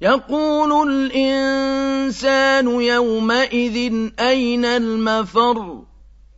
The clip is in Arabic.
يقول الإنسان يومئذ أين المفر؟